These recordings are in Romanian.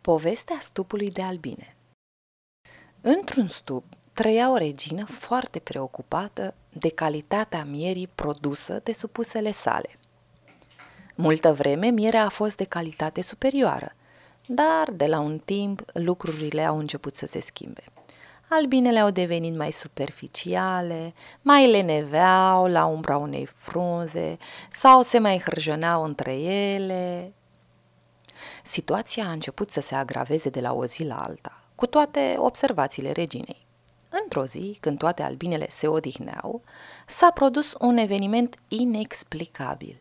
Povestea stupului de albine Într-un stup trăia o regină foarte preocupată de calitatea mierii produsă de supusele sale. Multă vreme mierea a fost de calitate superioară, dar de la un timp lucrurile au început să se schimbe. Albinele au devenit mai superficiale, mai leneveau la umbra unei frunze sau se mai hârjoneau între ele, Situația a început să se agraveze de la o zi la alta, cu toate observațiile reginei. Într-o zi, când toate albinele se odihneau, s-a produs un eveniment inexplicabil.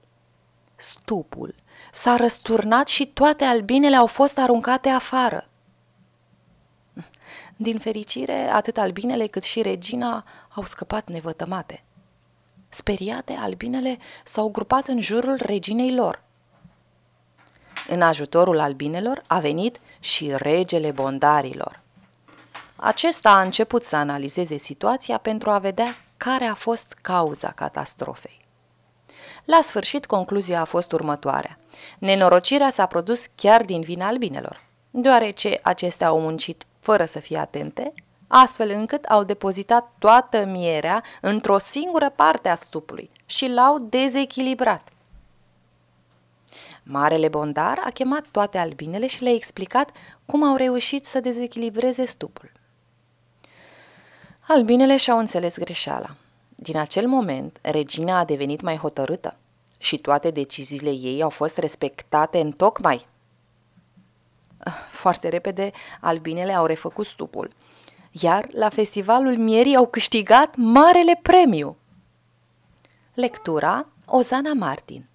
Stupul s-a răsturnat și toate albinele au fost aruncate afară. Din fericire, atât albinele cât și regina au scăpat nevătămate. Speriate, albinele s-au grupat în jurul reginei lor – în ajutorul albinelor a venit și regele bondarilor. Acesta a început să analizeze situația pentru a vedea care a fost cauza catastrofei. La sfârșit, concluzia a fost următoarea. Nenorocirea s-a produs chiar din vina albinelor, deoarece acestea au muncit fără să fie atente, astfel încât au depozitat toată mierea într-o singură parte a stupului și l-au dezechilibrat. Marele bondar a chemat toate albinele și le-a explicat cum au reușit să dezechilibreze stupul. Albinele și-au înțeles greșeala. Din acel moment, regina a devenit mai hotărâtă și toate deciziile ei au fost respectate în tocmai. Foarte repede, albinele au refăcut stupul, iar la festivalul mierii au câștigat marele premiu. Lectura Ozana Martin